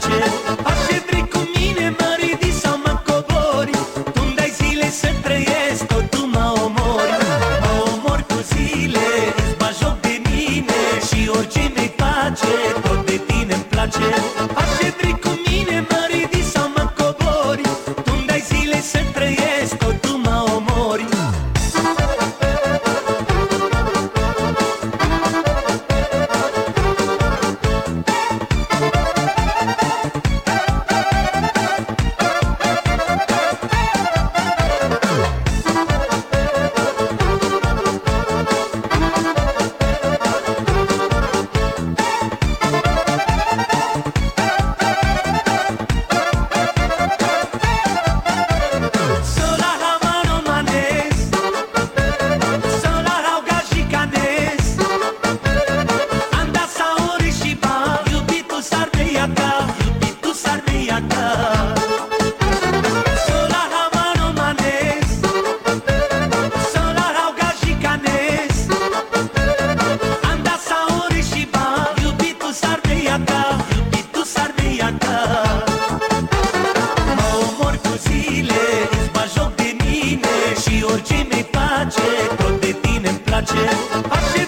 touch it. tchê,